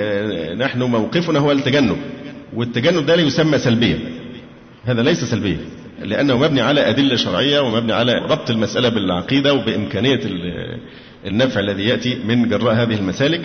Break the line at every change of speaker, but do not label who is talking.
آه، نحن موقفنا هو التجنب. والتجنب ده لا يسمى سلبيا. هذا ليس سلبيا لأنه مبني على أدلة شرعية ومبني على ربط المسألة بالعقيدة وبإمكانية النفع الذي يأتي من جراء هذه المسالك.